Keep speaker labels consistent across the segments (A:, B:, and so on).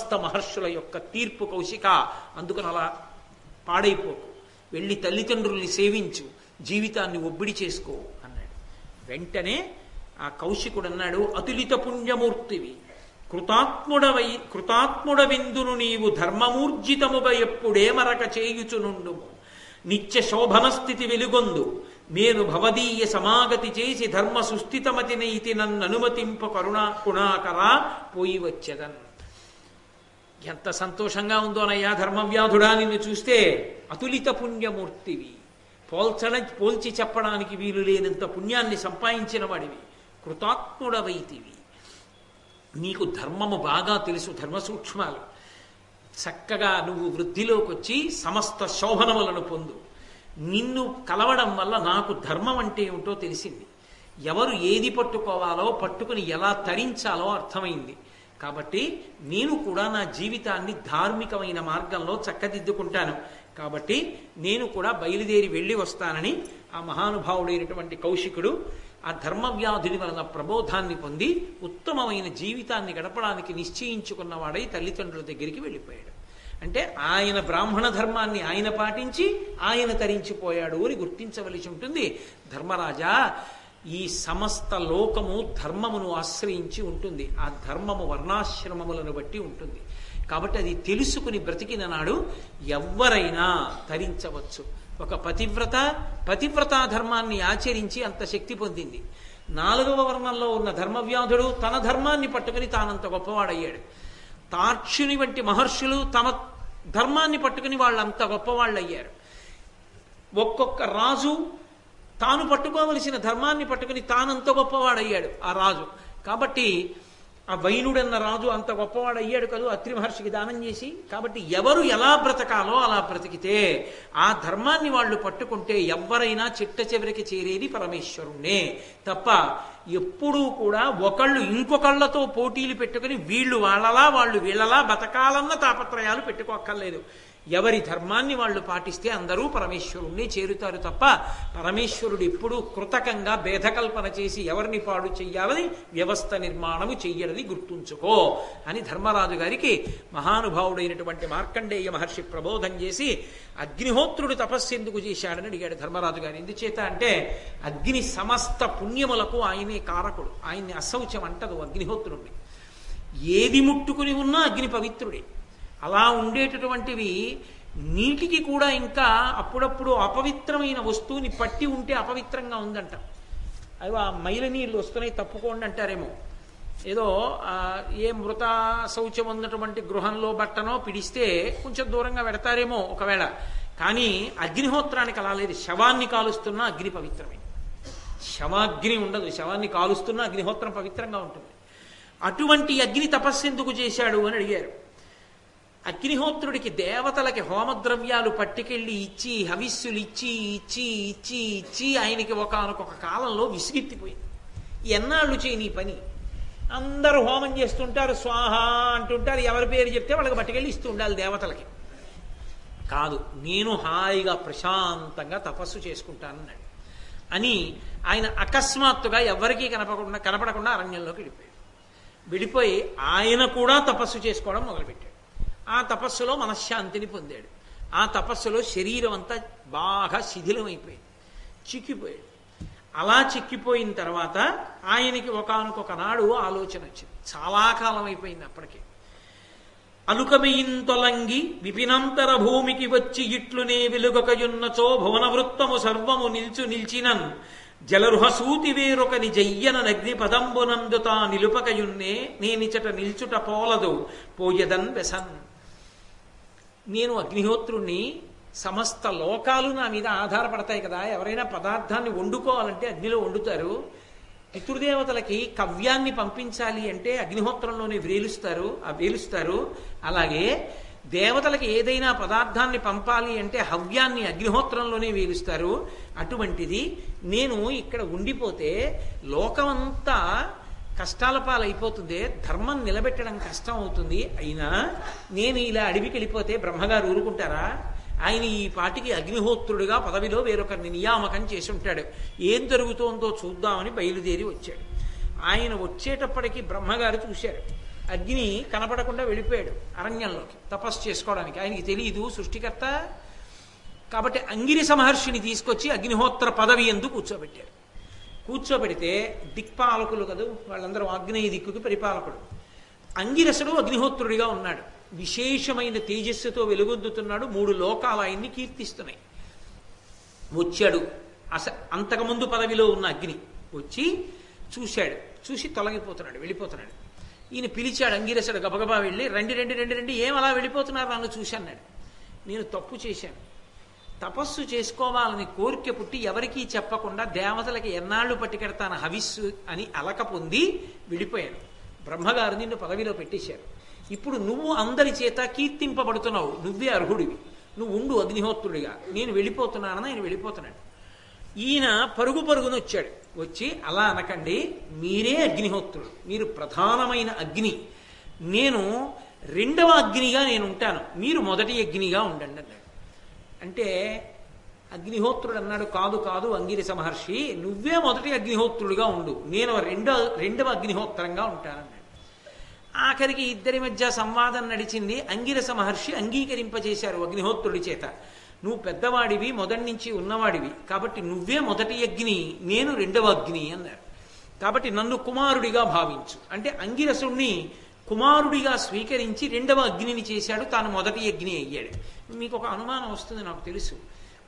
A: సమస్త మహర్షుల యొక్క తీర్పు కౌశిక. అందుకని అలా పాడైపోకు వెళ్ళి తల్లిదండ్రుల్ని సేవించు. జీవితాన్ని ఒబ్బిడి చేసుకో అన్నాడు. వెంటనే ఆ కౌశికుడు అన్నాడు అతులిత పుణ్యమూర్తివి కృతాత్ముడవై కృతాత్ముడవిందును నీవు ధర్మమూర్జితముగ ఎప్పుడే మరక చేయుచునుండు నిత్య శోభన స్థితి వెలుగొందు. నేను భవదీయ సమాగతి చేసి ధర్మ సుస్థితమతినైతి నన్ను అనుమతింప కరుణా కుణాకరా పోయి వచ్చేదన్ ఎంత సంతోషంగా ఉందోనయ్యా ధర్మవ్యాధుడా నిన్ను చూస్తే అతులిత పుణ్యమూర్తివి. పోల్చడం పోల్చి చెప్పడానికి వీలు లేనంత పుణ్యాన్ని సంపాదించిన వాడివి. కృతాత్ముడవైతివి. నీకు ధర్మము బాగా తెలుసు ధర్మ సూక్ష్మాలు. చక్కగా నువ్వు వృద్ధిలోకి వచ్చి సమస్త శోభనములను పొందు. నిన్ను కలవడం వల్ల నాకు ధర్మం అంటే ఏమిటో తెలిసింది. ఎవరు ఏది పట్టుకోవాలో పట్టుకుని ఎలా తరించాలో అర్థమైంది. కాబట్టి నేను కూడా నా జీవితాన్ని ధార్మికమైన మార్గంలో చక్కదిద్దుకుంటాను. కాబట్టి నేను కూడా బయలుదేరి వెళ్ళి వస్తానని ఆ మహానుభావుడైనటువంటి కౌశికుడు ఆ ధర్మవ్యాధుని వలన ప్రబోధాన్ని పొంది ఉత్తమమైన జీవితాన్ని గడపడానికి నిశ్చయించుకున్నవాడై తల్లిదండ్రుల దగ్గరికి వెళ్ళిపోయాడు. అంటే ఆయన బ్రాహ్మణ ధర్మాన్ని ఆయన పాటించి ఆయన తరించిపోయాడు అని గుర్తించవలసి ఉంటుంది. ధర్మరాజా ఈ సమస్త లోకము ధర్మమును ఆశ్రయించి ఉంటుంది. ఆ ధర్మము వర్ణాశ్రమములను బట్టి ఉంటుంది. కాబట్టి అది తెలుసుకుని బ్రతికిన నాడు ఎవ్వరైనా తరించవచ్చు. ఒక పతివ్రత పతివ్రతా ధర్మాన్ని ఆచరించి అంత శక్తి పొందింది. నాలుగవ వర్ణంలో ఉన్న ధర్మవ్యాధుడు తన ధర్మాన్ని పట్టుకుని తానంత గొప్పవాడయ్యాడు. తాక్షుని వంటి మహర్షులు తమ ధర్మాన్ని పట్టుకుని వాళ్ళంత గొప్పవాళ్ళు అయ్యారు ఒక్కొక్క రాజు తాను పట్టుకోవలసిన ధర్మాన్ని పట్టుకుని తానంత గొప్పవాడయ్యాడు ఆ రాజు. కాబట్టి ఆ వైనుడన్న రాజు అంత గొప్పవాడయ్యాడు కదూ? అత్రి మహర్షికి దానం చేసి కాబట్టి ఎవరు ఎలా బ్రతకాలో అలా బ్రతికితే ఆ ధర్మాన్ని వాళ్ళు పట్టుకుంటే ఎవరైనా చిట్ట చివరికి చేరేది పరమేశ్వరుణ్ణే. తప్ప ఎప్పుడూ కూడా ఒకళ్ళు ఇంకొకళ్ళతో పోటీలు పెట్టుకుని వీళ్ళు వాళ్ళలా వాళ్ళు వీళ్ళలా బతకాలన్న తాపత్రయాలు పెట్టుకోక్కర్లేదు. ఎవరి ధర్మాన్ని వాళ్ళు పాటిస్తే అందరూ పరమేశ్వరుణ్ణి చేరుతారు తప్ప పరమేశ్వరుడు ఎప్పుడూ కృతకంగా భేదకల్పన చేసి ఎవరిని పాడు చెయ్యాలని వ్యవస్థ నిర్మాణము చెయ్యడని గుర్తుంచుకో అని ధర్మరాజు గారికి మహానుభావుడైనటువంటి మార్కండేయ మహర్షి ప్రబోధం చేసి అగ్నిహోత్రుడు తపస్సు ఎందుకు చేశాడని అడిగాడు ధర్మరాజు గారు. ఎందుచేత అంటే అగ్ని సమస్త పుణ్యములకు ఆయనే కారకుడు. ఆయన్ని అశౌచం అంటదు అగ్నిహోత్రుడిని ఏది ముట్టుకుని ఉన్నా అగ్ని పవిత్రుడే. అలా ఉండేటటువంటివి నీటికి కూడా ఇంకా అప్పుడప్పుడు అపవిత్రమైన వస్తువుని పట్టి ఉంటే అపవిత్రంగా ఉందంట. అవి ఆ మైల నీళ్ళు వస్తున్నాయి తప్పుకోండి అంటారేమో. ఏదో ఏ మృత శౌచం ఉన్నటువంటి గృహంలో బట్టనో పిడిస్తే కొంచెం దూరంగా పెడతారేమో ఒకవేళ. కానీ అగ్నిహోత్రానికి అలా లేదు. శవాన్ని కాలుస్తున్నా అగ్ని పవిత్రమే శవాగ్ని ఉండదు. శవాన్ని కాలుస్తున్నా అగ్నిహోత్రం పవిత్రంగా ఉంటుంది. అటువంటి అగ్ని తపస్సు ఎందుకు చేశాడు అని అడిగారు. అగ్నిహోత్రుడికి దేవతలకి హోమద్రవ్యాలు పట్టుకెళ్ళి ఇచ్చి హవిస్సులు ఇచ్చి ఇచ్చి ఇచ్చి ఇచ్చి ఆయనకి ఒకనొక కాలంలో విసిగెత్తిపోయింది. ఎన్నాళ్ళు చేయి నీ పని? అందరూ హోమం చేస్తుంటారు స్వాహ అంటుంటారు ఎవరి పేరు చెప్తే వాళ్ళకి పట్టుకెళ్ళి ఇస్తూ ఉండాలి దేవతలకి. కాదు నేను హాయిగా ప్రశాంతంగా తపస్సు చేసుకుంటానన్నాడు. అని ఆయన అకస్మాత్తుగా ఎవరికీ కనపడకుండా కనపడకుండా అరణ్యంలోకి వెళ్ళిపోయాడు. విడిపోయి ఆయన కూడా తపస్సు చేసుకోవడం మొదలుపెట్టాడు. ఆ తపస్సులో మనశ్శాంతిని పొందాడు. ఆ తపస్సులో శరీరం అంతా బాగా శిథిలమైపోయింది. చిక్కిపోయాడు. అలా చిక్కిపోయిన తర్వాత ఆయనకి ఒకనకొక నాడు ఆలోచన వచ్చింది. చాలా కాలం అయిపోయింది అప్పటికే. అలుకమియింతొలంగి విపినంతర భూమికి వచ్చి ఇట్లునే వెలుగకయున్నచో భువన వృత్తము సర్వము నిల్చు నిల్చినన్ జలరుహసూతి వేరొకని జయ్యన నగ్నిపదంబునందుతా నిలుపకయున్నే నేనిచట నిల్చుట పోలదు. పోయదన్ వెసన్ నేను అగ్నిహోత్రుణ్ణి సమస్త లోకాలు నా మీద ఆధారపడతాయి కదా ఎవరైనా పదార్థాన్ని వండుకోవాలంటే అగ్నిలో వండుతారు. పితృదేవతలకి కవ్యాన్ని పంపించాలి అంటే అగ్నిహోత్రంలోనే వేలుస్తారు ఆ వేలుస్తారు. అలాగే దేవతలకి ఏదైనా పదార్థాన్ని పంపాలి అంటే హవ్యాన్ని అగ్నిహోత్రంలోనే వేలుస్తారు. అటువంటిది నేను ఇక్కడ ఉండిపోతే లోకమంతా కష్టాల పాలైపోతుంది ధర్మం నిలబెట్టడం కష్టం అవుతుంది. అయినా నేను ఇలా అడవికి వెళ్ళిపోతే బ్రహ్మగారు ఊరుకుంటారా? ఆయన ఈ పాటికి అగ్నిహోత్రుడిగా పదవిలో వేరొకరిని నియామకం చేసి ఉంటాడు ఏం జరుగుతోందో చూద్దామని బయలుదేరి వచ్చాడు. ఆయన వచ్చేటప్పటికి బ్రహ్మగారు చూశారు. అగ్ని కనపడకుండా వెళ్ళిపోయాడు అరణ్యంలోకి తపస్సు చేసుకోవడానికి. ఆయనకి తెలియదు సృష్టికర్త. కాబట్టి అంగిరి మహర్షిని తీసుకొచ్చి అగ్నిహోత్ర పదవి ఎందు కూర్చోబెట్టారు. కూర్చోబెడితే దిక్పాలకులు కదూ వాళ్ళందరూ ఆగ్నేయ దిక్కుకి పరిపాలకుడు అంగిరసుడు అగ్నిహోత్రుడిగా ఉన్నాడు. విశేషమైన తేజస్సుతో వెలుగొందుతున్నాడు. మూడు లోకాలు ఆయన్ని కీర్తిస్తున్నాయి. వచ్చాడు. అస అంతకుముందు పదవిలో ఉన్న అగ్ని వచ్చి చూశాడు. చూసి తొలగిపోతున్నాడు వెళ్ళిపోతున్నాడు. ఈయన పిలిచాడు అంగిరసుడు గబగబా వెళ్ళి రెండు రెండు రెండు రెండు ఏం అలా వెళ్ళిపోతున్నారు? నన్ను చూశాన్నాడు నేను తప్పు చేశాను. తపస్సు చేసుకోవాలని కోరిక పుట్టి ఎవరికీ చెప్పకుండా దేవతలకి ఎన్నాళ్ళు పట్టుకెడతాను హవిస్సు అని అలక పొంది విడిపోయాను. బ్రహ్మగారు నిన్ను పదవిలో పెట్టేశారు. ఇప్పుడు నువ్వు అందరి చేత కీర్తింపబడుతున్నావు. నువ్వే అర్హుడివి. నువ్వు ఉండు అగ్నిహోత్రుడిగా. నేను వెళ్ళిపోతున్నానని ఆయన వెళ్ళిపోతున్నాడు. ఈయన పరుగు పరుగున వచ్చాడు. వచ్చి అలా అనకండి మీరే అగ్నిహోత్రుడు. మీరు ప్రధానమైన అగ్ని. నేను రెండవ అగ్నిగా నేను ఉంటాను. మీరు మొదటి అగ్నిగా ఉండండి అన్నాడు. అంటే అగ్నిహోత్రుడు అన్నాడు కాదు కాదు అంగిరిస మహర్షి నువ్వే మొదటి అగ్నిహోత్రుడుగా ఉండు. నేను రెండో రెండవ అగ్నిహోత్రంగా ఉంటానన్నాడు. ఆఖరికి ఇద్దరి మధ్య సంవాదం నడిచింది. అంగిరస మహర్షి అంగీకరింపజేశారు అగ్నిహోత్రుడి చేత. నువ్వు పెద్దవాడివి మొదటి నుంచి ఉన్నవాడివి. కాబట్టి నువ్వే మొదటి అగ్ని నేను రెండవ అగ్ని అన్నారు కాబట్టి నన్ను కుమారుడిగా భావించు. అంటే అంగిరసుణ్ణి కుమారుడిగా స్వీకరించి రెండవ అగ్నిని చేశాడు. తాను మొదటి అగ్ని అయ్యాడు. మీకు ఒక అనుమానం వస్తుంది నాకు తెలుసు.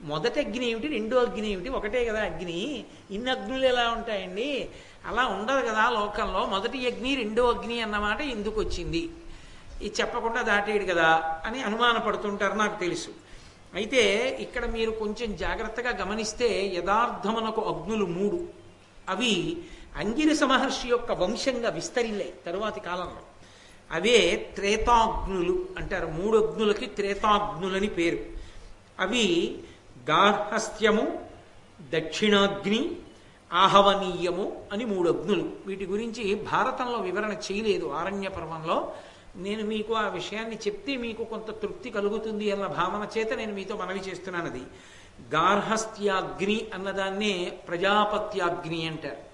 A: మొదటి అగ్ని ఏమిటి రెండో అగ్ని ఏమిటి ఒకటే కదా అగ్ని. ఇన్ని అగ్నులు ఎలా ఉంటాయండి? అలా ఉండదు కదా లోకంలో. మొదటి అగ్ని రెండో అగ్ని అన్నమాట ఎందుకు వచ్చింది? ఇది చెప్పకుండా దాటేయడు కదా అని అనుమానపడుతుంటారు నాకు తెలుసు. అయితే ఇక్కడ మీరు కొంచెం జాగ్రత్తగా గమనిస్తే యథార్థమునకు అగ్నులు మూడు. అవి అంగిరస మహర్షి యొక్క వంశంగా విస్తరిల్లాయి తరువాతి కాలంలో. అవే త్రేతాగ్నులు అంటారు. మూడు అగ్నులకి త్రేతాగ్నులని పేరు. అవి గార్హస్థ్యము దక్షిణాగ్ని ఆహవనీయము అని మూడు అగ్నులు. వీటి గురించి భారతంలో వివరణ చేయలేదు. ఆరణ్య పర్వంలో నేను మీకు ఆ విషయాన్ని చెప్తే మీకు కొంత తృప్తి కలుగుతుంది అన్న భావన చేత నేను మీతో మనవి చేస్తున్నాను అది గార్హస్థ్యాగ్ని అన్నదాన్నే ప్రజాపత్యాగ్ని అంటారు.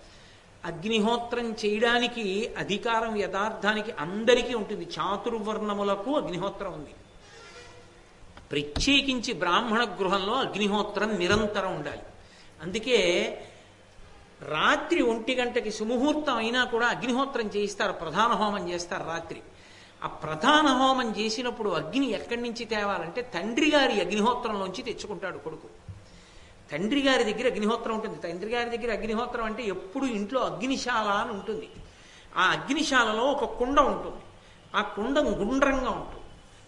A: అగ్నిహోత్రం చేయడానికి అధికారం యథార్థానికి అందరికీ ఉంటుంది. చాతుర్వర్ణములకు అగ్నిహోత్రం ఉంది. ప్రత్యేకించి బ్రాహ్మణ గృహంలో అగ్నిహోత్రం నిరంతరం ఉండాలి. అందుకే రాత్రి ఒంటి గంటకి సుముహూర్తం అయినా కూడా అగ్నిహోత్రం చేయిస్తారు. ప్రధాన హోమం చేస్తారు రాత్రి. ఆ ప్రధాన హోమం చేసినప్పుడు అగ్ని ఎక్కడి నుంచి తేవాలంటే తండ్రి గారి అగ్నిహోత్రంలోంచి తెచ్చుకుంటాడు కొడుకు. తండ్రి గారి దగ్గర అగ్నిహోత్రం ఉంటుంది. తండ్రి గారి దగ్గర అగ్నిహోత్రం అంటే ఎప్పుడు ఇంట్లో అగ్నిశాల అని ఉంటుంది. ఆ అగ్నిశాలలో ఒక కుండ ఉంటుంది. ఆ కుండం గుండ్రంగా ఉంటుంది.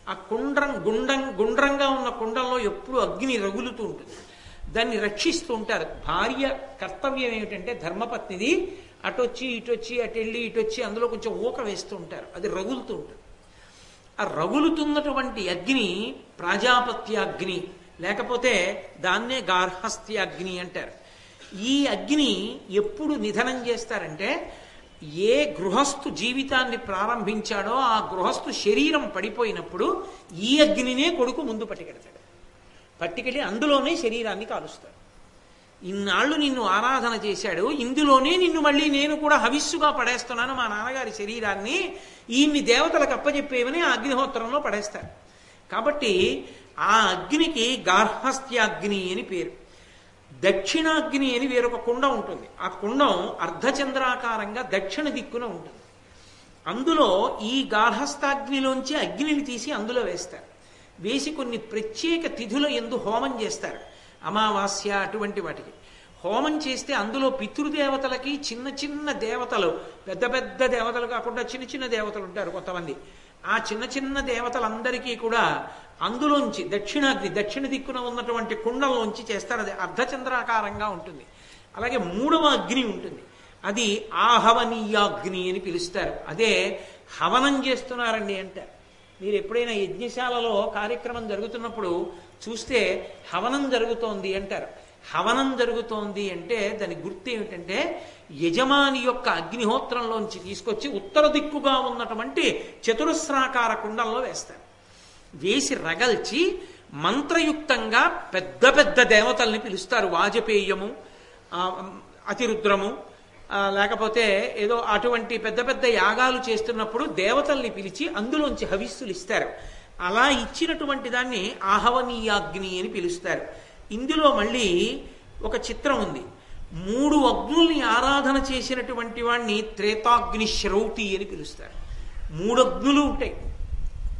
A: ఆ కుండ్రం గుండం గుండ్రంగా ఉన్న కుండంలో ఎప్పుడు అగ్ని రగులుతూ ఉంటుంది. దాన్ని రక్షిస్తూ ఉంటారు. భార్య కర్తవ్యం ఏమిటంటే ధర్మపత్నిది అటొచ్చి ఇటొచ్చి అటెళ్ళి ఇటొచ్చి అందులో కొంచెం ఊక వేస్తూ ఉంటారు. అది రగులుతూ ఉంటుంది. ఆ రగులుతున్నటువంటి అగ్ని ప్రాజాపత్యాగ్ని లేకపోతే దాన్నే గార్హస్థ్యాగ్ని అంటారు. ఈ అగ్ని ఎప్పుడు నిధనం చేస్తారంటే ఏ గృహస్థు జీవితాన్ని ప్రారంభించాడో ఆ గృహస్థు శరీరం పడిపోయినప్పుడు ఈ అగ్నినే కొడుకు ముందు పట్టుకెడతాడు పట్టుకెళ్ళి అందులోనే శరీరాన్ని కాలుస్తాడు. ఇన్నాళ్ళు నిన్ను ఆరాధన చేశాడు ఇందులోనే నిన్ను మళ్ళీ నేను కూడా హవిస్సుగా పడేస్తున్నాను మా నాన్నగారి శరీరాన్ని ఈయన్ని దేవతలకు అప్పచెప్పేవని ఆ అగ్నిహోత్రంలో పడేస్తారు. కాబట్టి ఆ అగ్నికి గార్హస్థ్యాగ్ని అని పేరు. దక్షిణాగ్ని అని వేరొక కుండ ఉంటుంది. ఆ కుండం అర్ధచంద్రాకారంగా దక్షిణ దిక్కున ఉంటుంది. అందులో ఈ గార్హస్థాగ్నిలోంచి అగ్నిని తీసి అందులో వేస్తారు. వేసి కొన్ని ప్రత్యేక తిథుల ఎందు హోమం చేస్తారు. అమావాస్య అటువంటి వాటికి. హోమం చేస్తే అందులో పితృదేవతలకి చిన్న చిన్న దేవతలు పెద్ద పెద్ద దేవతలు కాకుండా చిన్న చిన్న దేవతలు ఉంటారు కొంతమంది. ఆ చిన్న చిన్న దేవతలందరికీ కూడా అందులోంచి దక్షిణాగ్ని దక్షిణ దిక్కున ఉన్నటువంటి కుండంలోంచి చేస్తారు. అది అర్ధచంద్రాకారంగా ఉంటుంది. అలాగే మూడవ అగ్ని ఉంటుంది. అది ఆహవనీయాగ్ని అని పిలుస్తారు. అదే హవనం చేస్తున్నారండి అంటారు మీరు ఎప్పుడైనా యజ్ఞశాలలో కార్యక్రమం జరుగుతున్నప్పుడు చూస్తే హవనం జరుగుతోంది అంటారు. హవనం జరుగుతోంది అంటే దాని గుర్తు ఏమిటంటే యజమాని యొక్క అగ్నిహోత్రంలోంచి తీసుకొచ్చి ఉత్తర దిక్కుగా ఉన్నటువంటి చతురస్రాకార కుండంలో వేస్తారు. వేసి రగల్చి మంత్రయుక్తంగా పెద్ద పెద్ద దేవతల్ని పిలుస్తారు. వాజపేయము అతిరుద్రము లేకపోతే ఏదో అటువంటి పెద్ద పెద్ద యాగాలు చేస్తున్నప్పుడు దేవతల్ని పిలిచి అందులోంచి హవిస్సులు ఇస్తారు. అలా ఇచ్చినటువంటి దాన్ని ఆహవనీయాగ్ని అని పిలుస్తారు. ఇందులో మళ్ళీ ఒక చిత్రం ఉంది. మూడు అగ్నుల్ని ఆరాధన చేసినటువంటి వాణ్ణి త్రేతాగ్ని శ్రౌతి అని పిలుస్తారు. మూడు అగ్నులు ఉంటాయి.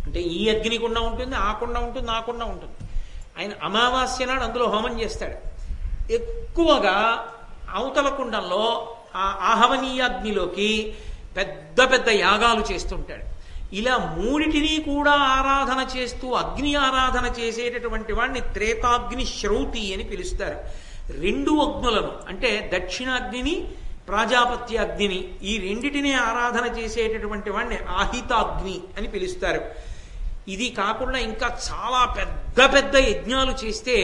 A: అంటే ఈ అగ్నికుండా ఉంటుంది ఆ కుండ ఉంటుంది ఆ కుండ ఉంటుంది. ఆయన అమావాస్య నాడు అందులో హోమం చేస్తాడు. ఎక్కువగా అవతల కుండంలో ఆ ఆహవనీయాగ్నిలోకి పెద్ద పెద్ద యాగాలు చేస్తుంటాడు. ఇలా మూడిటిని కూడా ఆరాధన చేస్తూ అగ్ని ఆరాధన చేసేటటువంటి వాడిని త్రేతాగ్ని శ్రౌతి అని పిలుస్తారు. రెండు అగ్నులను అంటే దక్షిణాగ్నిని ప్రాజాపత్య అగ్నిని ఈ రెండిటిని ఆరాధన చేసేటటువంటి వాడిని ఆహితాగ్ని అని పిలుస్తారు. ఇది కాకుండా ఇంకా చాలా పెద్ద పెద్ద యజ్ఞాలు చేస్తే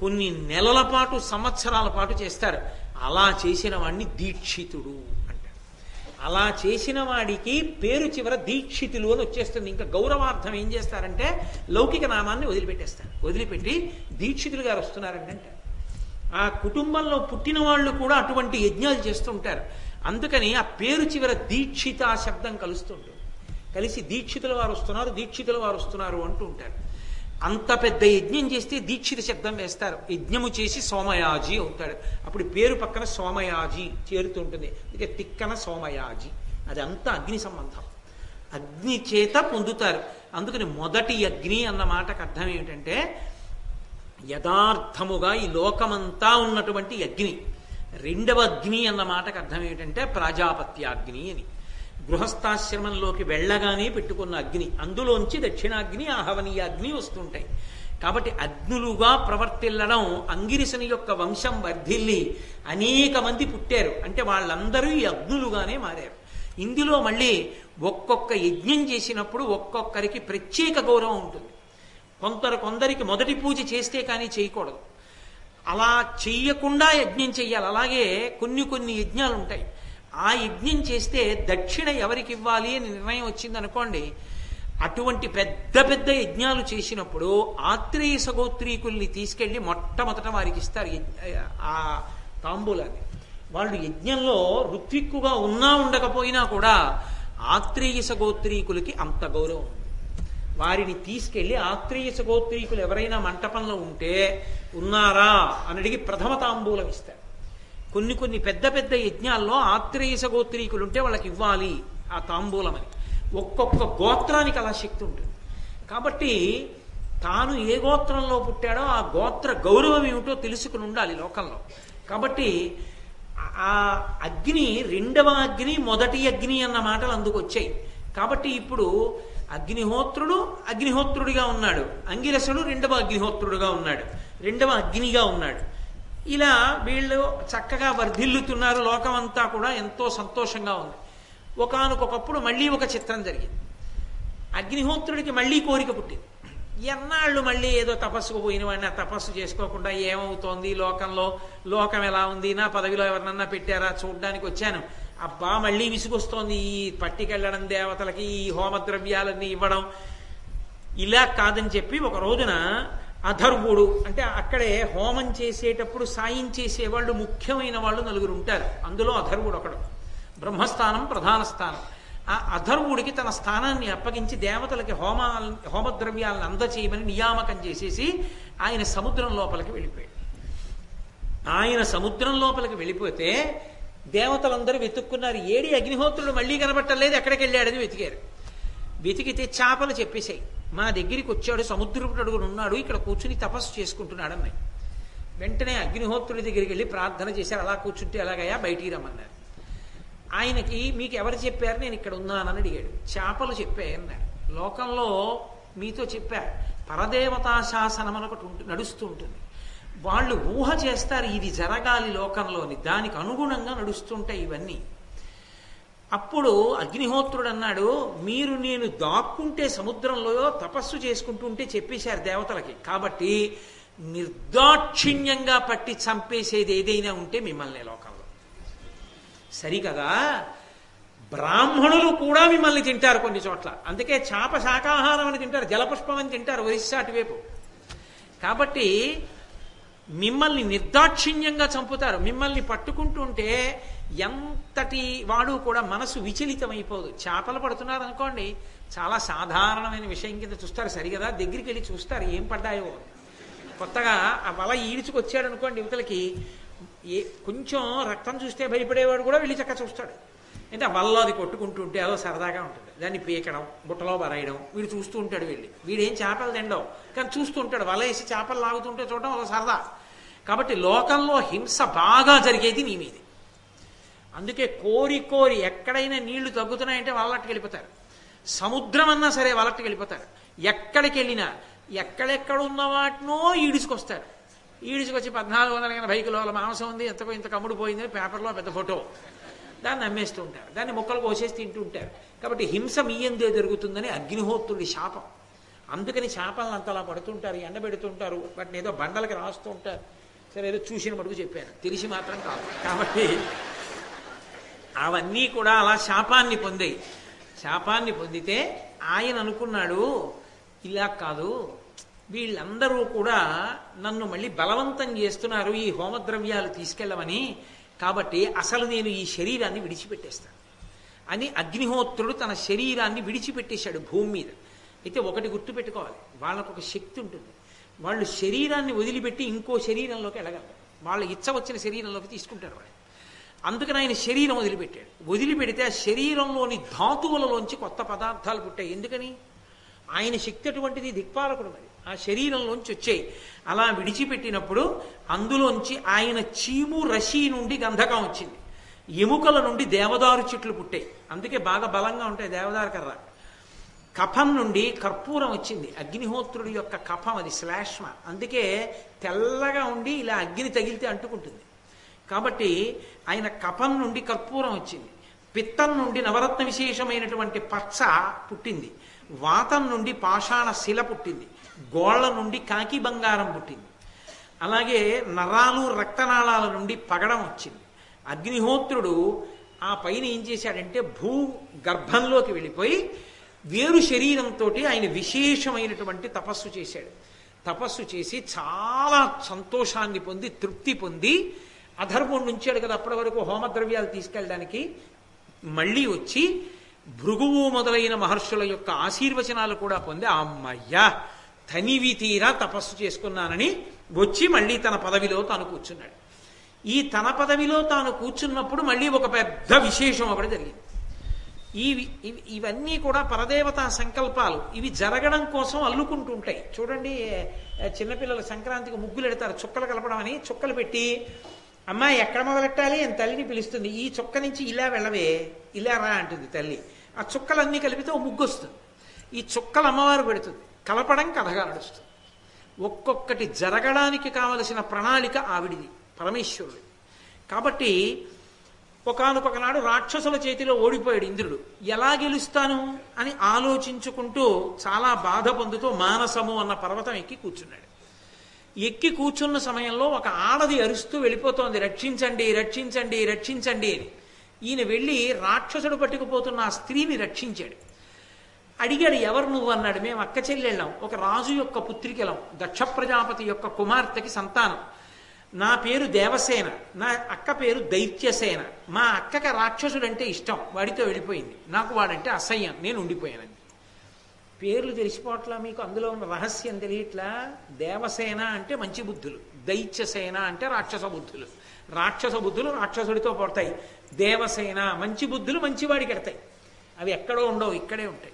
A: కొన్ని నెలల పాటు సంవత్సరాల పాటు చేస్తారు. అలా చేసిన వాడిని దీక్షితుడు. అలా చేసిన వాడికి పేరు చివర దీక్షితులు అని వచ్చేస్తుంది. ఇంకా గౌరవార్థం ఏం చేస్తారంటే లౌకిక నామాన్ని వదిలిపెట్టేస్తారు. వదిలిపెట్టి దీక్షితులు గారు వస్తున్నారంటే ఆ కుటుంబంలో పుట్టిన వాళ్ళు కూడా అటువంటి యజ్ఞాలు చేస్తుంటారు అందుకని ఆ పేరు చివర దీక్షిత శబ్దం కలుస్తుంటుంది కలిసి దీక్షితుల వారు వస్తున్నారు దీక్షితుల వారు వస్తున్నారు అంటూ ఉంటారు. అంత పెద్ద యజ్ఞం చేస్తే దీక్షిత శబ్దం వేస్తారు. యజ్ఞము చేసి సోమయాజి అవుతాడు. అప్పుడు పేరు పక్కన సోమయాజి చేరుతుంటుంది అందుకే తిక్కన సోమయాజి. అది అగ్ని సంబంధం. అగ్ని చేత పొందుతారు. అందుకని మొదటి అగ్ని అన్న మాటకు అర్థం ఏమిటంటే యథార్థముగా ఈ లోకమంతా ఉన్నటువంటి అగ్ని రెండవ అగ్ని అన్న మాటకు అర్థం ఏమిటంటే ప్రాజాపత్యాగ్ని అని. గృహస్థాశ్రమంలోకి వెళ్ళగానే పెట్టుకున్న అగ్ని అందులోంచి దక్షిణాగ్ని ఆహవనీయాగ్ని వస్తుంటాయి. కాబట్టి అగ్నులుగా ప్రవర్తిల్లడం అంగిరిసని యొక్క వంశం వర్ధిల్లి అనేక మంది పుట్టారు. అంటే వాళ్ళందరూ ఈ అగ్నులుగానే మారారు. ఇందులో మళ్ళీ ఒక్కొక్క యజ్ఞం చేసినప్పుడు ఒక్కొక్కరికి ప్రత్యేక గౌరవం ఉంటుంది. కొందరు కొందరికి మొదటి పూజ చేస్తే కానీ చేయకూడదు. అలా చెయ్యకుండా యజ్ఞం చెయ్యాలి. అలాగే కొన్ని కొన్ని యజ్ఞాలు ఉంటాయి ఆ యజ్ఞం చేస్తే దక్షిణ ఎవరికి ఇవ్వాలి అని నిర్ణయం వచ్చింది అనుకోండి అటువంటి పెద్ద పెద్ద యజ్ఞాలు చేసినప్పుడు ఆత్రేయ సగోత్రీకుల్ని తీసుకెళ్ళి మొట్టమొదట వారికి ఇస్తారు ఆ తాంబూలాన్ని. వాళ్ళు యజ్ఞంలో ఋత్విక్కుగా ఉన్నా ఉండకపోయినా కూడా ఆత్రేయ సగోత్రీకులకి అంత గౌరవం వారిని తీసుకెళ్ళి ఆత్రేయ సగోత్రీకులు ఎవరైనా మంటపంలో ఉంటే ఉన్నారా? అని అడిగి ప్రథమ తాంబూలం ఇస్తారు. కొన్ని కొన్ని పెద్ద పెద్ద యజ్ఞాల్లో ఆత్రేయస గోత్రీకులు ఉంటే వాళ్ళకి ఇవ్వాలి ఆ తాంబూలం అని. ఒక్కొక్క గోత్రానికి అలా శక్తి ఉంటుంది. కాబట్టి తాను ఏ గోత్రంలో పుట్టాడో ఆ గోత్ర గౌరవం ఏమిటో తెలుసుకుని ఉండాలి లోకంలో. కాబట్టి ఆ అగ్ని రెండవ అగ్ని మొదటి అగ్ని అన్న మాటలు అందుకు వచ్చాయి. కాబట్టి ఇప్పుడు అగ్నిహోత్రుడు అగ్నిహోత్రుడిగా ఉన్నాడు. అంగిరసుడు రెండవ అగ్నిహోత్రుడుగా ఉన్నాడు. రెండవ అగ్నిగా ఉన్నాడు. ఇలా వీళ్ళు చక్కగా వర్ధిల్లుతున్నారు. లోకమంతా కూడా ఎంతో సంతోషంగా ఉంది. ఒకనకొకప్పుడు మళ్ళీ ఒక చిత్రం జరిగింది. అగ్నిహోత్రుడికి మళ్ళీ కోరిక పుట్టింది. ఎన్నాళ్ళు మళ్ళీ ఏదో తపస్సుకు పోయిన వాడిని ఆ తపస్సు చేసుకోకుండా ఏమవుతోంది లోకంలో? లోకం ఎలా ఉంది? నా పదవిలో ఎవరినన్నా పెట్టారా? చూడడానికి వచ్చాను. అబ్బా మళ్ళీ విసుగొస్తోంది ఈ పట్టికెళ్ళడం దేవతలకి ఈ హోమద్రవ్యాలన్నీ ఇవ్వడం. ఇలా కాదని చెప్పి ఒక రోజున అధర్వుడు అంటే అక్కడే హోమం చేసేటప్పుడు సాయం చేసేవాళ్ళు ముఖ్యమైన వాళ్ళు నలుగురు ఉంటారు. అందులో అధర్వుడు ఒకడు. బ్రహ్మస్థానం ప్రధాన స్థానం. ఆ అధర్వుడికి తన స్థానాన్ని అప్పగించి దేవతలకి హోమ హోమద్రవ్యాలను అందచేయమని నియామకం చేసేసి ఆయన సముద్రం లోపలికి వెళ్ళిపోయాడు. ఆయన సముద్రం లోపలికి వెళ్ళిపోతే దేవతలందరూ వెతుక్కున్నారు ఏడి అగ్నిహోత్రుడు మళ్ళీ కనబట్టలేదు ఎక్కడికి వెళ్ళాడని వెతికారు. వెతికితే చేపలు చెప్పేశాయి. మా దగ్గరికి వచ్చాడు సముద్రపు అడుగును ఉన్నాడు ఇక్కడ కూర్చుని తపస్సు చేసుకుంటున్నాడు అన్నాయి వెంటనే అగ్నిహోత్రుడి దగ్గరికి వెళ్ళి ప్రార్థన చేశారు అలా కూర్చుంటే ఎలాగయా బయటికి రమ్మన్నారు. ఆయనకి మీకు ఎవరు చెప్పారు? నేను ఇక్కడ ఉన్నానని అడిగాడు. చేపలు చెప్పాయన్నాడు లోకంలో మీతో చెప్పా పరదేవతా శాసనం అని ఒకటి ఉంటు- నడుస్తూ ఉంటుంది. వాళ్ళు ఊహ చేస్తారు ఇది జరగాలి లోకంలోని దానికి అనుగుణంగా నడుస్తుంటాయి ఇవన్నీ. అప్పుడు అగ్నిహోత్రుడు అన్నాడు మీరు నేను దాక్కుంటే సముద్రంలో తపస్సు చేసుకుంటుంటే చెప్పేశారు దేవతలకి. కాబట్టి నిర్దాక్షిణ్యంగా పట్టి చంపేసేది ఏదైనా ఉంటే మిమ్మల్ని లోకంలో. సరికదా? బ్రాహ్మణులు కూడా మిమ్మల్ని తింటారు కొన్ని చోట్ల. అందుకే చాప శాకాహారం అని తింటారు జలపుష్పం అని తింటారు ఒరిస్సా అటువైపు కాబట్టి మిమ్మల్ని నిర్దాక్షిణ్యంగా చంపుతారు. మిమ్మల్ని పట్టుకుంటుంటే ఎంతటి వాడు కూడా మనసు విచలితమైపోదు. చేపలు పడుతున్నారు అనుకోండి చాలా సాధారణమైన విషయం కింద చూస్తారు సరిగదా? దగ్గరికి వెళ్ళి చూస్తారు ఏం పడ్డాయో. కొత్తగా ఆ వల ఈడ్చుకొచ్చాడు అనుకోండి యువతలకి ఏ కొంచెం రక్తం చూస్తే భయపడేవాడు కూడా వెళ్ళి చక్క చూస్తాడు. అంటే ఆ వల్ల అది కొట్టుకుంటుంటే అదో సరదాగా ఉంటుంది. దాన్ని పీకడం బుట్టలో బరాయడం వీడు చూస్తూ ఉంటాడు వెళ్ళి. వీడేం చేపలు తిండవు కానీ చూస్తూ ఉంటాడు. వల వేసి చేపలు లాగుతుంటే చూడడం అదో సరదా. కాబట్టి లోకంలో హింస బాగా జరిగేది నీ మీది. అందుకే కోరి కోరి ఎక్కడైనా నీళ్ళు తగ్గుతున్నాయంటే వాళ్ళకి వెళ్ళిపోతారు. సముద్రం అన్నా సరే వాళ్ళకి వెళ్ళిపోతారు. ఎక్కడికి వెళ్ళినా ఎక్కడెక్కడ ఉన్న వాటినో ఈడుచుకొస్తారు. ఈడుచుకొచ్చి పద్నాలుగు వందల ఎనభై కిలోల మాంసం ఉంది ఎంతకో ఇంత కమ్ముడు పోయింది పేపర్లో పెద్ద ఫోటో. దాన్ని అమ్మేస్తూ ఉంటారు. దాన్ని మొక్కలు కోసేసి తింటూ ఉంటారు. కాబట్టి హింస మీయందే జరుగుతుందని అగ్నిహోత్రుడి శాపం. అందుకని చేపలను అంతలా పడుతుంటారు ఎండబెడుతుంటారు వాటిని ఏదో బండలకి రాస్తూ ఉంటారు. సరే ఏదో చూసిన మటుకు చెప్పాను. తెలిసి మాత్రం కాదు. కాబట్టి అవన్నీ కూడా అలా శాపాన్ని పొందాయి. శాపాన్ని పొందితే ఆయన అనుకున్నాడు ఇలా కాదు వీళ్ళందరూ కూడా నన్ను మళ్ళీ బలవంతం చేస్తున్నారు ఈ హోమద్రవ్యాలు తీసుకెళ్ళమని కాబట్టి అసలు నేను ఈ శరీరాన్ని విడిచిపెట్టేస్తాను అని అగ్నిహోత్రుడు తన శరీరాన్ని విడిచిపెట్టేశాడు భూమి మీద. అయితే ఒకటి గుర్తుపెట్టుకోవాలి వాళ్ళకు ఒక శక్తి ఉంటుంది. వాళ్ళు శరీరాన్ని వదిలిపెట్టి ఇంకో శరీరంలోకి వెళ్ళగలరు. వాళ్ళ ఇచ్చ వచ్చిన శరీరంలోకి తీసుకుంటారు వాళ్ళు. అందుకని ఆయన శరీరం వదిలిపెట్టాడు. వదిలిపెడితే ఆ శరీరంలోని ధాతువులలోంచి కొత్త పదార్థాలు పుట్టాయి. ఎందుకని? ఆయన శక్తి అటువంటిది దిక్పాలకుడు మరి. ఆ శరీరంలోంచి వచ్చాయి. అలా విడిచిపెట్టినప్పుడు అందులోంచి ఆయన చీము రషి నుండి గంధకం వచ్చింది. ఎముకల నుండి దేవదారు చెట్లు పుట్టాయి. అందుకే బాగా బలంగా ఉంటాయి దేవదారు కర్ర. కఫం నుండి కర్పూరం వచ్చింది. అగ్నిహోత్రుడి యొక్క కఫం అది శ్లాష్మ. అందుకే తెల్లగా ఉండి ఇలా అగ్ని తగిలితే అంటుకుంటుంది. కాబట్టి ఆయన కఫం నుండి కర్పూరం వచ్చింది. పిత్తం నుండి నవరత్న విశేషమైనటువంటి పచ్చ పుట్టింది. వాతం నుండి పాషాణ శిల పుట్టింది. గోళ్ళ నుండి కాకి బంగారం పుట్టింది. అలాగే నరాలు రక్తనాళాల నుండి పగడం వచ్చింది. అగ్నిహోత్రుడు ఆ పైన ఏం చేశాడంటే భూ గర్భంలోకి వెళ్ళిపోయి వేరు శరీరంతో ఆయన విశేషమైనటువంటి తపస్సు చేశాడు. తపస్సు చేసి చాలా సంతోషాన్ని పొంది తృప్తి పొంది అధర్మం నుంచాడు కదా అప్పటి వరకు హోమద్రవ్యాలు తీసుకెళ్ళడానికి మళ్ళీ వచ్చి భృగువు మొదలైన మహర్షుల యొక్క ఆశీర్వచనాలు కూడా పొంది అమ్మయ్యా తనివి తీరా తపస్సు చేసుకున్నానని వచ్చి మళ్ళీ తన పదవిలో తాను కూర్చున్నాడు. ఈ తన పదవిలో తాను కూర్చున్నప్పుడు మళ్ళీ ఒక పెద్ద విశేషం ఒకటి జరిగింది. ఈ ఇవి- ఇవన్నీ కూడా పరదేవతా సంకల్పాలు. ఇవి జరగడం కోసం అల్లుకుంటూ ఉంటాయి చూడండి చిన్నపిల్లల సంక్రాంతికి ముగ్గులు ఎడతారు చుక్కలు కలపడం అని చుక్కలు పెట్టి అమ్మాయి ఎక్కడ మొదలెట్టాలి? అని తల్లిని పిలుస్తుంది. ఈ చుక్క నుంచి ఇలా వెళ్ళవే ఇలా రా అంటుంది తల్లి. ఆ చుక్కలన్నీ కలిపితే ఓ ముగ్గు వస్తుంది ఈ చుక్కలు అమ్మవారు పెడుతుంది. కలపడం కథగా నడుస్తుంది. ఒక్కొక్కటి జరగడానికి కావలసిన ప్రణాళిక ఆవిడిది పరమేశ్వరుడి కాబట్టి ఒకనొకనాడు రాక్షసుల చేతిలో ఓడిపోయాడు ఇంద్రుడు. ఎలా గెలుస్తాను? అని ఆలోచించుకుంటూ చాలా బాధ పొందుతూ మానసము అన్న పర్వతం ఎక్కి కూర్చున్నాడు. ఎక్కి కూర్చున్న సమయంలో ఒక ఆడది అరుస్తూ వెళ్ళిపోతోంది రక్షించండి రక్షించండి రక్షించండి అని. ఈయన వెళ్ళి రాక్షసుడు పట్టుకుపోతున్న ఆ స్త్రీని రక్షించాడు. అడిగాడు ఎవరు నువ్వు? అన్నాడు. మేము అక్క చెల్లెళ్ళాం ఒక రాజు యొక్క పుత్రికెలం దక్ష ప్రజాపతి యొక్క కుమార్తెకి సంతానం. నా పేరు దేవసేన. నా అక్క పేరు దైత్యసేన. మా అక్కకి రాక్షసుడంటే ఇష్టం. వాడితో వెళ్ళిపోయింది. నాకు వాడంటే అసహ్యం. నేను ఉండిపోయానండి పేర్లు తెలిసిపోవట్లా మీకు? అందులో ఉన్న రహస్యం తెలియట్లా? దేవసేన అంటే మంచి బుద్ధులు. దైత్యసేన అంటే రాక్షస బుద్ధులు. రాక్షస బుద్ధులు రాక్షసుడితో పడతాయి. దేవసేన మంచి బుద్ధులు మంచివాడికి ఎడతాయి అవి ఎక్కడో ఉండవు ఇక్కడే ఉంటాయి.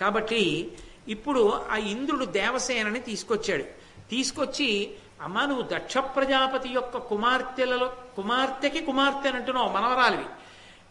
A: కాబట్టి ఇప్పుడు ఆ ఇంద్రుడు దేవసేనని తీసుకొచ్చాడు. తీసుకొచ్చి అమ్మ నువ్వు దక్ష ప్రజాపతి యొక్క కుమార్తెలలో కుమార్తెకి కుమార్తె అని అంటున్నావు మనవరాలివి.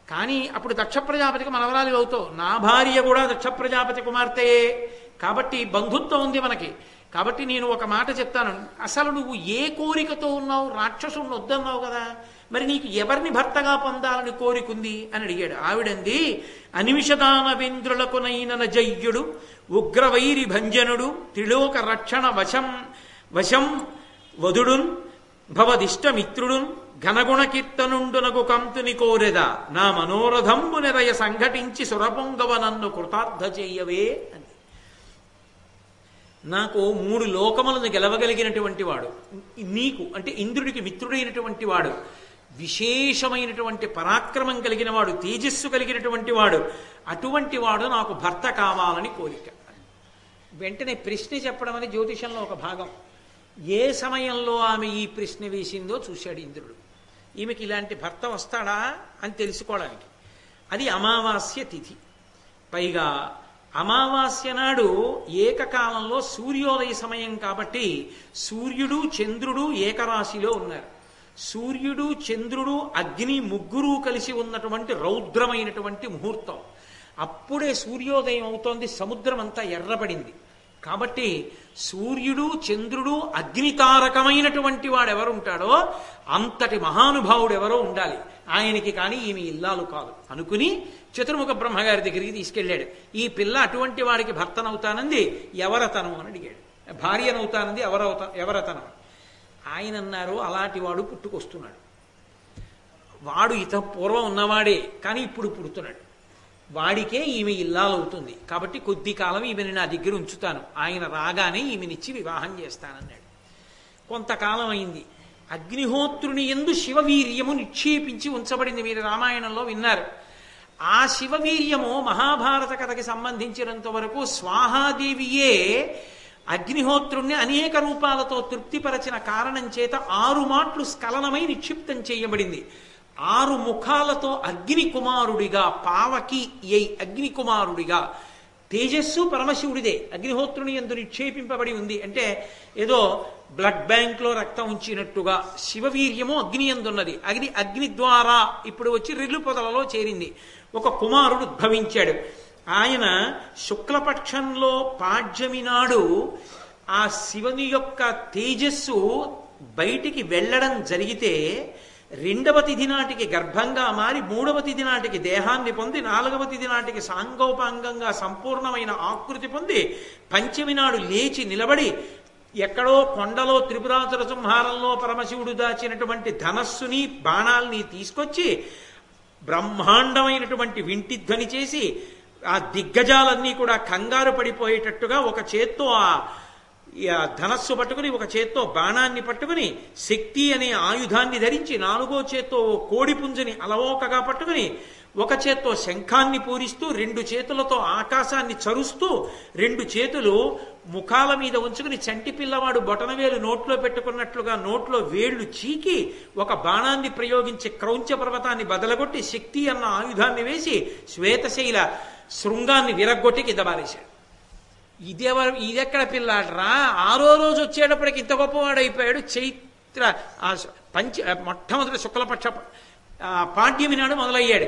A: కానీ అప్పుడు దక్ష ప్రజాపతికి మనవరాలి అవుతావు. నా భార్య కూడా దక్ష ప్రజాపతి కుమార్తెయే కాబట్టి బంధుత్వం ఉంది మనకి. కాబట్టి నేను ఒక మాట చెప్తాను. అసలు నువ్వు ఏ కోరికతో ఉన్నావు? రాక్షసుని వద్దన్నావు కదా. మరి నీకు ఎవరిని భర్తగా పొందాలని కోరికుంది? అని అడిగాడు. ఆవిడంది అనిమిషదానవేంద్రులకునైన జయ్యుడు ఉగ్రవైరి భంజనుడు త్రిలోక రక్షణ వశం వశం వధుడున్ భవదిష్టమిత్రుడున్ ఘనగుణ కీర్తనుండునకు కంతుని కోరెద. నా మనోరథంబు నిరయ సంఘటించి సురపుంగవ నన్ను కృతార్థ చెయ్యవే అని. నాకు మూడు లోకములను గెలవగలిగినటువంటి వాడు. నీకు అంటే ఇంద్రుడికి మిత్రుడైనటువంటి వాడు. విశేషమైనటువంటి పరాక్రమం కలిగిన వాడు తేజస్సు కలిగినటువంటి వాడు. అటువంటి వాడు నాకు భర్త కావాలని కోరిక. వెంటనే ప్రశ్న చెప్పడం అనేది జ్యోతిషంలో ఒక భాగం. ఏ సమయంలో ఆమె ఈ ప్రశ్న వేసిందో చూశాడు ఇంద్రుడు. ఈమెకి ఇలాంటి భర్త వస్తాడా అని తెలుసుకోవడానికి. అది అమావాస్య తిథి. పైగా అమావాస్య నాడు ఏకకాలంలో సూర్యోదయ సమయం కాబట్టి సూర్యుడు చంద్రుడు ఏకరాశిలో ఉన్నారు. సూర్యుడు చంద్రుడు అగ్ని ముగ్గురు కలిసి ఉన్నటువంటి రౌద్రమైనటువంటి ముహూర్తం. అప్పుడే సూర్యోదయం అవుతోంది సముద్రం అంతా ఎర్రబడింది. కాబట్టి సూర్యుడు చంద్రుడు అగ్నితారకమైనటువంటి వాడు ఎవరుంటాడో అంతటి మహానుభావుడు ఎవరో ఉండాలి. ఆయనకి కానీ ఈమె ఇల్లాలు కాదు. అనుకుని చతుర్ముఖ బ్రహ్మగారి దగ్గరికి తీసుకెళ్ళాడు. ఈ పిల్ల అటువంటి వాడికి భర్తనవుతానంది? ఎవరతనం అని అడిగాడు. భార్యనవుతానంది? ఎవరవుతా ఎవరతనం? ఆయన అన్నారు అలాంటి వాడు పుట్టుకొస్తున్నాడు. వాడు ఇత పూర్వం ఉన్నవాడే కానీ ఇప్పుడు పుడుతున్నాడు. వాడికే ఈమె ఇల్లాలవుతుంది కాబట్టి కొద్ది కాలం ఈమెని నా దగ్గర ఉంచుతాను. ఆయన రాగానే ఈమెనిచ్చి వివాహం చేస్తానన్నాడు. కొంతకాలం అయింది. అగ్నిహోత్రుని ఎందు శివవీర్యము నిక్షేపించి ఉంచబడింది. మీరు రామాయణంలో విన్నారు. ఆ శివవీర్యము మహాభారత కథకి సంబంధించినంత వరకు స్వాహాదేవియే అగ్నిహోత్రుణ్ణి అనేక రూపాలతో తృప్తిపరచిన కారణం చేత ఆరు మాట్లు స్ఖలనమై నిక్షిప్తం చేయబడింది. ఆరు ముఖాలతో అగ్ని కుమారుడిగా పావకి ఎయ్ అగ్ని కుమారుడిగా. తేజస్సు పరమశివుడిదే. అగ్నిహోత్రుని ఎందు నిక్షేపింపబడి ఉంది. అంటే ఏదో బ్లడ్ బ్యాంక్లో రక్తం ఉంచినట్టుగా శివవీర్యము అగ్ని ఎందున్నది. అగ్ని అగ్ని ద్వారా ఇప్పుడు వచ్చి రిల్లు పొదలలో చేరింది. ఒక కుమారుడు ఉద్భవించాడు. ఆయన శుక్లపక్షంలో పాడ్యమి నాడు ఆ శివుని యొక్క తేజస్సు బయటికి వెళ్ళడం జరిగితే రెండవ తిథి నాటికి గర్భంగా మారి మూడవ తిథి నాటికి దేహాన్ని పొంది నాలుగవ తిథి నాటికి సాంగోపాంగంగా సంపూర్ణమైన ఆకృతి పొంది పంచమి నాడు లేచి నిలబడి ఎక్కడో కొండలో త్రిపురాసుర సంహారంలో పరమశివుడు దాచినటువంటి ధనస్సుని బాణాల్ని తీసుకొచ్చి బ్రహ్మాండమైనటువంటి వింటి ధ్వని చేసి ఆ దిగ్గజాలన్నీ కూడా కంగారు పడిపోయేటట్టుగా ఒక చేత్తో ఆ ధనస్సు పట్టుకుని ఒక చేత్తో బాణాన్ని పట్టుకుని శక్తి అనే ఆయుధాన్ని ధరించి నాలుగో చేత్తో ఓ కోడి పుంజని అలవోకగా పట్టుకుని ఒక చేత్తో శంఖాన్ని పూరిస్తూ రెండు చేతులతో ఆకాశాన్ని చరుస్తూ రెండు చేతులు ముఖాల మీద ఉంచుకుని చంటి పిల్లవాడు బొటనవేలు నోట్లో పెట్టుకున్నట్లుగా నోట్లో వేళ్ళు చీకి ఒక బాణాన్ని ప్రయోగించి క్రౌంచ పర్వతాన్ని బదలగొట్టి శక్తి అన్న ఆయుధాన్ని వేసి శ్వేతశైల శృంగాన్ని విరగ్గొట్టి కింద ఇదెవరు ఇదెక్కడ పిల్లాడరా? ఆరో రోజు వచ్చేటప్పటికి ఇంత గొప్పవాడు అయిపోయాడు చైత్ర ఆ పంచ మొట్టమొదటి శుక్లపక్ష ఆ, నాడు మొదలయ్యాడు.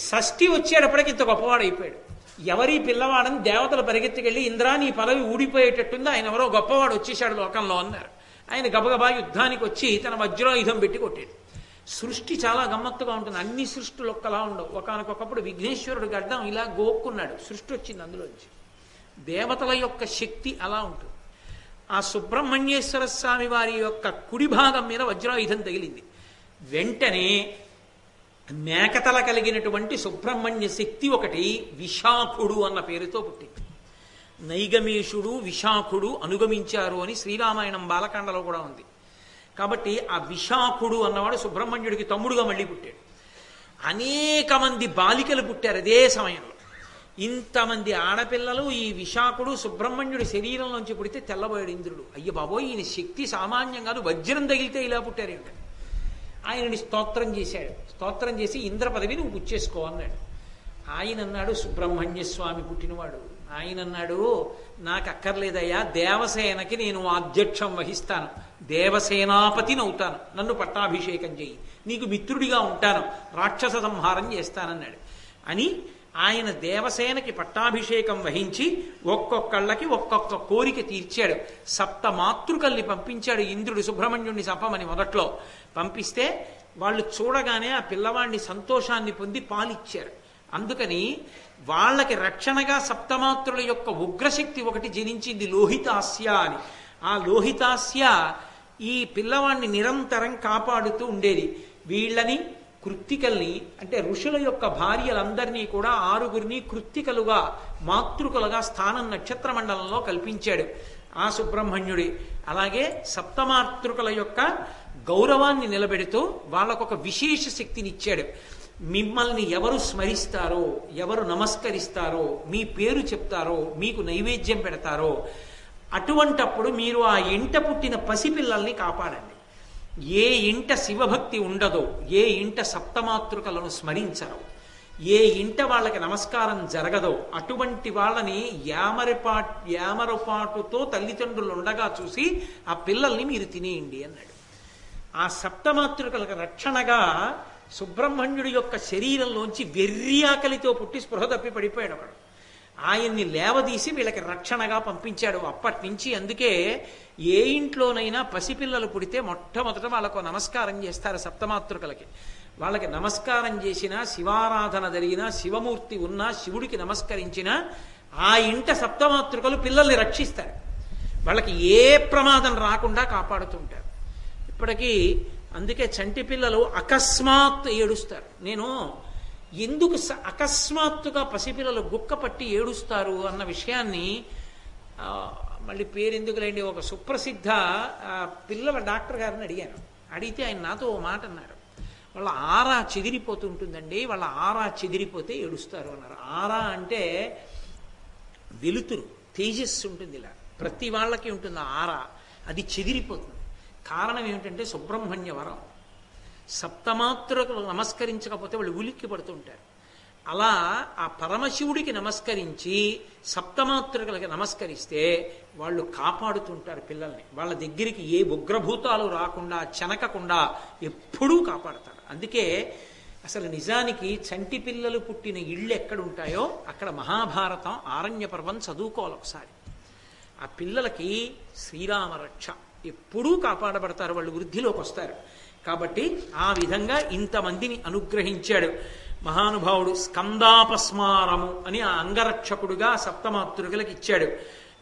A: షష్ఠి వచ్చేటప్పటికి ఇంత గొప్పవాడైపోయాడు. అయిపోయాడు ఎవరి పిల్లవాడని దేవతలు పరిగెత్తుకెళ్ళి ఇంద్రా నీ పదవి ఊడిపోయేటట్టుంది. ఆయన ఎవరో గొప్పవాడు వచ్చేసాడు లోకంలో అన్నారు. ఆయన గబగబా యుద్ధానికి వచ్చి తన వజ్రాయుధం పెట్టి కొట్టాడు. సృష్టి చాలా గమ్మత్తుగా ఉంటుంది. అన్ని సృష్టిలు ఒక్కలా ఉండవు. ఒకనకొకప్పుడు విఘ్నేశ్వరుడు గడ్డం ఇలా గోక్కున్నాడు. సృష్టి వచ్చింది అందులోంచి. దేవతల యొక్క శక్తి అలా ఉంటుంది. ఆ సుబ్రహ్మణ్యేశ్వర స్వామి వారి యొక్క కుడి భాగం మీద వజ్రాయుధం తగిలింది. వెంటనే మేకతల కలిగినటువంటి సుబ్రహ్మణ్య శక్తి ఒకటి విశాఖుడు అన్న పేరుతో పుట్టింది. నైగమేషుడు విశాఖుడు అనుగమించారు అని శ్రీరామాయణం బాలకాండలో కూడా ఉంది. కాబట్టి ఆ విశాఖుడు అన్నవాడు సుబ్రహ్మణ్యుడికి తమ్ముడుగా మళ్ళీ పుట్టాడు. అనేక మంది బాలికలు పుట్టారు అదే సమయంలో. ఇంతమంది ఆడపిల్లలు ఈ విశాఖుడు సుబ్రహ్మణ్యుడి శరీరంలోంచి పుడితే తెల్లబోయాడు ఇంద్రుడు. అయ్య బాబోయ్ ఈయన శక్తి సామాన్యం కాదు వజ్రం తగిలితే ఇలా పుట్టారేమిట ఆయనని స్తోత్రం చేశాడు. స్తోత్రం చేసి ఇంద్ర పదవి నువ్వు పుచ్చేసుకో అన్నాడు. ఆయన అన్నాడు సుబ్రహ్మణ్య స్వామి పుట్టినవాడు. ఆయన అన్నాడు నాకు అక్కర్లేదయ్యా దేవసేనకి నేను అధ్యక్షం వహిస్తాను. దేవసేనాపతిని అవుతాను. నన్ను పట్టాభిషేకం చేయి నీకు మిత్రుడిగా ఉంటాను. రాక్షస సంహారం చేస్తానన్నాడు. అని ఆయన దేవసేనకి పట్టాభిషేకం వహించి ఒక్కొక్కళ్ళకి ఒక్కొక్క కోరిక తీర్చాడు. సప్త మాతృకల్ని పంపించాడు ఇంద్రుడు సుబ్రహ్మణ్యుడిని చంపమని మొదట్లో. పంపిస్తే వాళ్ళు చూడగానే ఆ పిల్లవాడిని సంతోషాన్ని పొంది పాలిచ్చారు. అందుకని వాళ్ళకి రక్షణగా సప్తమాతృల యొక్క ఉగ్రశక్తి ఒకటి జనించింది లోహితాస్య అని. ఆ లోహితాస్య ఈ పిల్లవాడిని నిరంతరం కాపాడుతూ ఉండేది. వీళ్ళని కృత్తికల్ని అంటే ఋషుల యొక్క భార్యలందరినీ కూడా ఆరుగురిని కృత్తికలుగా మాతృకలుగా స్థానం నక్షత్ర మండలంలో కల్పించాడు ఆ సుబ్రహ్మణ్యుడి. అలాగే సప్తమాతృకల యొక్క గౌరవాన్ని నిలబెడుతూ వాళ్ళకొక విశేష శక్తిని ఇచ్చాడు మిమ్మల్ని ఎవరు స్మరిస్తారో ఎవరు నమస్కరిస్తారో మీ పేరు చెప్తారో మీకు నైవేద్యం పెడతారో అటువంటప్పుడు మీరు ఆ ఇంట పుట్టిన పసిపిల్లల్ని కాపాడండి. ఏ ఇంట శివభక్తి ఉండదో ఏ ఇంట సప్తమాతృకలను స్మరించరో ఏ ఇంట వాళ్ళకి నమస్కారం జరగదో అటువంటి వాళ్ళని యామరిపా యామరపాటుతో తల్లిదండ్రులు ఉండగా చూసి ఆ పిల్లల్ని మీరు తినేయండి అన్నాడు. ఆ సప్తమాతృకలకు రక్షణగా సుబ్రహ్మణ్యుడి యొక్క శరీరంలోంచి వెర్రి ఆకలితో పుట్టి స్పృహ తప్పి పడిపోయాడు ఒకడు. ఆయన్ని లేవదీసి వీళ్ళకి రక్షణగా పంపించాడు అప్పటి నుంచి అందుకే ఏ ఇంట్లోనైనా పసిపిల్లలు పుడితే మొట్టమొదట వాళ్ళకు నమస్కారం చేస్తారు సప్తమాతృకలకి. వాళ్ళకి నమస్కారం చేసినా శివారాధన జరిగినా శివమూర్తి ఉన్నా శివుడికి నమస్కరించినా ఆ ఇంట సప్తమాతృకలు పిల్లల్ని రక్షిస్తారు. వాళ్ళకి ఏ ప్రమాదం రాకుండా కాపాడుతుంటారు ఇప్పటికీ అందుకే చంటి పిల్లలు అకస్మాత్ ఏడుస్తారు. నేను ఎందుకు స- అకస్మాత్తుగా పసిపిల్లలు గుక్క పట్టి ఏడుస్తారు అన్న విషయాన్ని మళ్ళీ పేరెందుకులేండి ఒక సుప్రసిద్ధ పిల్లల డాక్టర్ గారిని అడిగాను. అడిగితే ఆయన నాతో ఓ మాట అన్నారు. వాళ్ళ ఆరా చెదిరిపోతుంటుందండి వాళ్ళ ఆరా చెదిరిపోతే ఏడుస్తారు అన్నారు. ఆరా అంటే వెలుతురు తేజస్సు ఉంటుంది ఇలా. ప్రతి వాళ్ళకి ఉంటుంది ఆరా. అది చెదిరిపోతుంది. కారణం ఏమిటంటే సుబ్రహ్మణ్య వరం. సప్తమాత్రులకు నమస్కరించకపోతే వాళ్ళు ఉలిక్కి పడుతుంటారు. అలా ఆ పరమశివుడికి నమస్కరించి సప్తమాతృకలకి నమస్కరిస్తే వాళ్ళు కాపాడుతుంటారు పిల్లల్ని. వాళ్ళ దగ్గరికి ఏ ఉగ్రభూతాలు రాకుండా చెనకకుండా ఎప్పుడూ కాపాడతారు. అందుకే అసలు నిజానికి చంటి పిల్లలు పుట్టిన ఇళ్ళు ఎక్కడుంటాయో అక్కడ మహాభారతం ఆరణ్య పర్వం చదువుకోవాలి ఒకసారి. ఆ పిల్లలకి శ్రీరామరక్ష ఎప్పుడూ కాపాడబడతారు వాళ్ళు వృద్ధిలోకి వస్తారు. కాబట్టి ఆ విధంగా ఇంతమందిని అనుగ్రహించాడు. మహానుభావుడు స్కందాపస్మారము అని ఆ అంగరక్షకుడుగా సప్తమాతృకలకు ఇచ్చాడు.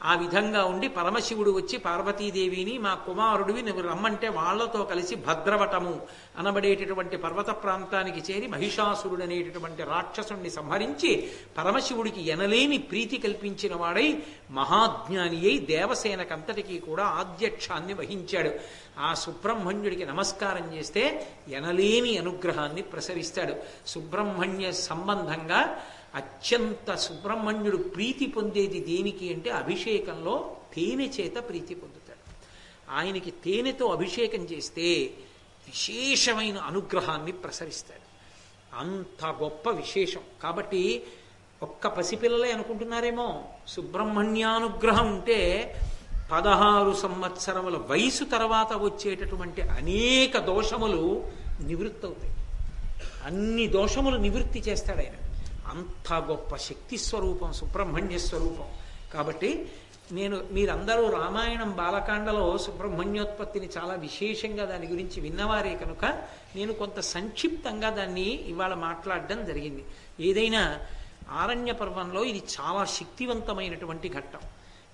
A: ఆ విధంగా ఉండి పరమశివుడు వచ్చి పార్వతీదేవిని మా కుమారుడివి నువ్వు రమ్మంటే వాళ్ళతో కలిసి భద్రవటము అనబడేటటువంటి పర్వత ప్రాంతానికి చేరి మహిషాసురుడు అనేటటువంటి రాక్షసుణ్ణి సంహరించి పరమశివుడికి ఎనలేని ప్రీతి కల్పించిన వాడై మహాజ్ఞాని అయి దేవసేనకంతటికీ కూడా ఆధ్యక్షాన్ని వహించాడు. ఆ సుబ్రహ్మణ్యుడికి నమస్కారం చేస్తే ఎనలేని అనుగ్రహాన్ని ప్రసరిస్తాడు. సుబ్రహ్మణ్య సంబంధంగా అత్యంత సుబ్రహ్మణ్యుడు ప్రీతి పొందేది దేనికి అంటే అభిషేకంలో తేనె చేత ప్రీతి పొందుతాడు. ఆయనకి తేనెతో అభిషేకం చేస్తే విశేషమైన అనుగ్రహాన్ని ప్రసరిస్తాడు. అంత గొప్ప విశేషం. కాబట్టి ఒక్క పసిపిల్లలే అనుకుంటున్నారేమో? సుబ్రహ్మణ్యానుగ్రహం ఉంటే పదహారు సంవత్సరముల వయసు తర్వాత వచ్చేటటువంటి అనేక దోషములు నివృత్తి అవుతాయి అన్ని దోషములు నివృత్తి చేస్తాడు ఆయన. అంత గొప్ప శక్తి స్వరూపం సుబ్రహ్మణ్య స్వరూపం. కాబట్టి నేను మీరందరూ రామాయణం బాలకాండలో సుబ్రహ్మణ్యోత్పత్తిని చాలా విశేషంగా దాని గురించి విన్నవారే కనుక నేను కొంత సంక్షిప్తంగా దాన్ని ఇవాళ మాట్లాడడం జరిగింది. ఏదైనా ఆరణ్య పర్వంలో ఇది చాలా శక్తివంతమైనటువంటి ఘట్టం.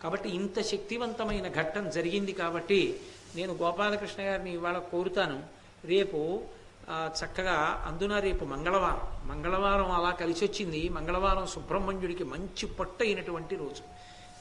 A: కాబట్టి ఇంత శక్తివంతమైన ఘట్టం జరిగింది కాబట్టి నేను గోపాలకృష్ణ గారిని ఇవాళ కోరుతాను. రేపు చక్కగా అందున రేపు మంగళవారం. మంగళవారం అలా కలిసి వచ్చింది మంగళవారం సుబ్రహ్మణ్యుడికి మంచి పొట్ట అయినటువంటి రోజు.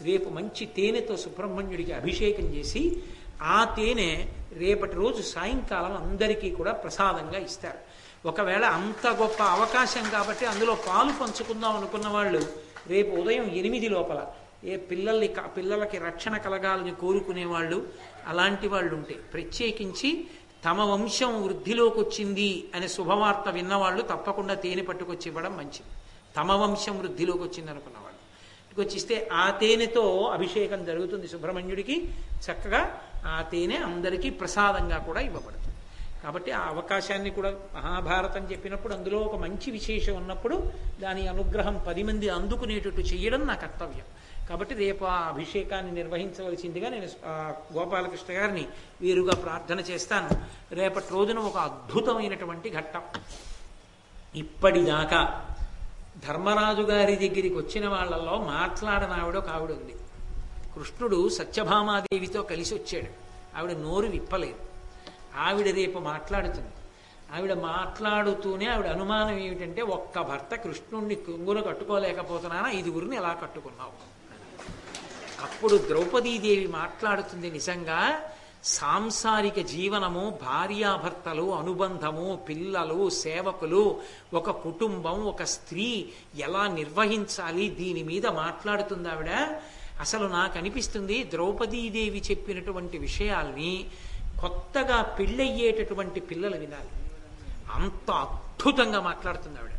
A: రేపు మంచి తేనెతో సుబ్రహ్మణ్యుడికి అభిషేకం చేసి ఆ తేనె రేపటి రోజు సాయంకాలం అందరికీ కూడా ప్రసాదంగా ఇస్తారు. ఒకవేళ అంత గొప్ప అవకాశం కాబట్టి అందులో పాలు పంచుకుందాం అనుకున్న వాళ్ళు రేపు ఉదయం ఎనిమిది లోపల ఏ పిల్లల్ని పిల్లలకి రక్షణ కలగాలని కోరుకునే వాళ్ళు అలాంటి వాళ్ళు ఉంటే ప్రత్యేకించి తమ వంశం వృద్ధిలోకి వచ్చింది అనే శుభవార్త విన్నవాళ్ళు తప్పకుండా తేనె పట్టుకొచ్చి ఇవ్వడం మంచిది. తమ వంశం వృద్ధిలోకి వచ్చింది అనుకున్నవాళ్ళు ఇస్తే ఆ తేనెతో అభిషేకం జరుగుతుంది సుబ్రహ్మణ్యుడికి. చక్కగా ఆ తేనె అందరికీ ప్రసాదంగా కూడా ఇవ్వబడుతుంది. కాబట్టి ఆ అవకాశాన్ని కూడా మహాభారతం చెప్పినప్పుడు అందులో ఒక మంచి విశేషం ఉన్నప్పుడు దాని అనుగ్రహం పది మంది అందుకునేటట్టు చేయడం నా కర్తవ్యం. కాబట్టి రేపు ఆ అభిషేకాన్ని నిర్వహించవలసిందిగా నేను గోపాలకృష్ణ గారిని వీరుగా ప్రార్థన చేస్తాను. రేపటి రోజున ఒక అద్భుతమైనటువంటి ఘట్టం. ఇప్పటిదాకా ధర్మరాజు గారి దగ్గరికి వచ్చిన వాళ్ళల్లో మాట్లాడని ఆవిడ ఒక ఆవిడ ఉంది. కృష్ణుడు సత్యభామాదేవితో కలిసి వచ్చాడు. ఆవిడ నోరు విప్పలేదు. ఆవిడ రేపు మాట్లాడుతుంది. ఆవిడ మాట్లాడుతూనే ఆవిడ అనుమానం ఏమిటంటే ఒక్క భర్త కృష్ణుణ్ణి కొంగులో కట్టుకోలేకపోతున్నానా? ఐదుగురిని ఎలా కట్టుకున్నావు? అప్పుడు ద్రౌపదీదేవి మాట్లాడుతుంది నిజంగా సాంసారిక జీవనము భార్యాభర్తలు అనుబంధము పిల్లలు సేవకులు ఒక కుటుంబం ఒక స్త్రీ ఎలా నిర్వహించాలి? దీని మీద మాట్లాడుతుంది ఆవిడ. అసలు నాకు అనిపిస్తుంది ద్రౌపదీదేవి చెప్పినటువంటి విషయాల్ని కొత్తగా పెళ్ళయ్యేటటువంటి పిల్లలు వినాలి. అంత అద్భుతంగా మాట్లాడుతుంది ఆవిడ.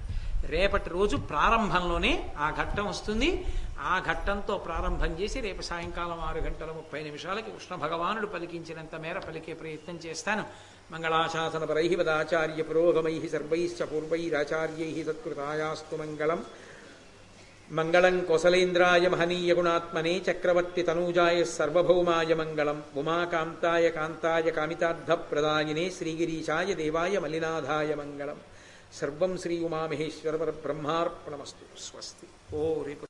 A: రేపటి రోజు ప్రారంభంలోనే ఆ ఘట్టం వస్తుంది. ఆ ఘట్టంతో ప్రారంభం చేసి రేపు సాయంకాలం ఆరు గంటల ముప్పై నిమిషాలకి కృష్ణ భగవానుడు పలికించినంత మేర పలికే ప్రయత్నం చేస్తాను. మంగళాశాసన పరై వదాచార్య పురోగమై సర్వైశ్చ పూర్వైరాచార్యై సత్కృతాయాస్తు మంగళం. మంగళం కొసలేంద్రాయ మహనీయ గుణాత్మనే చక్రవర్తి తనూజాయ సర్వభౌమాయ మంగళం. ఉమాకాంతాయ కాంతాయ కామితార్థ ప్రదాయినే శ్రీగిరీశాయ దేవాయ మలినాథాయ మంగళం. సర్వం శ్రీ ఉమామహేశ్వర బ్రహ్మార్పణమస్తు స్వస్తి. ఓ రేపు